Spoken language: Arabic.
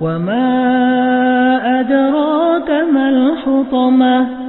وما أدراك ما الحطمة